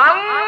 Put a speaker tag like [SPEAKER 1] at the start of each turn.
[SPEAKER 1] Ah!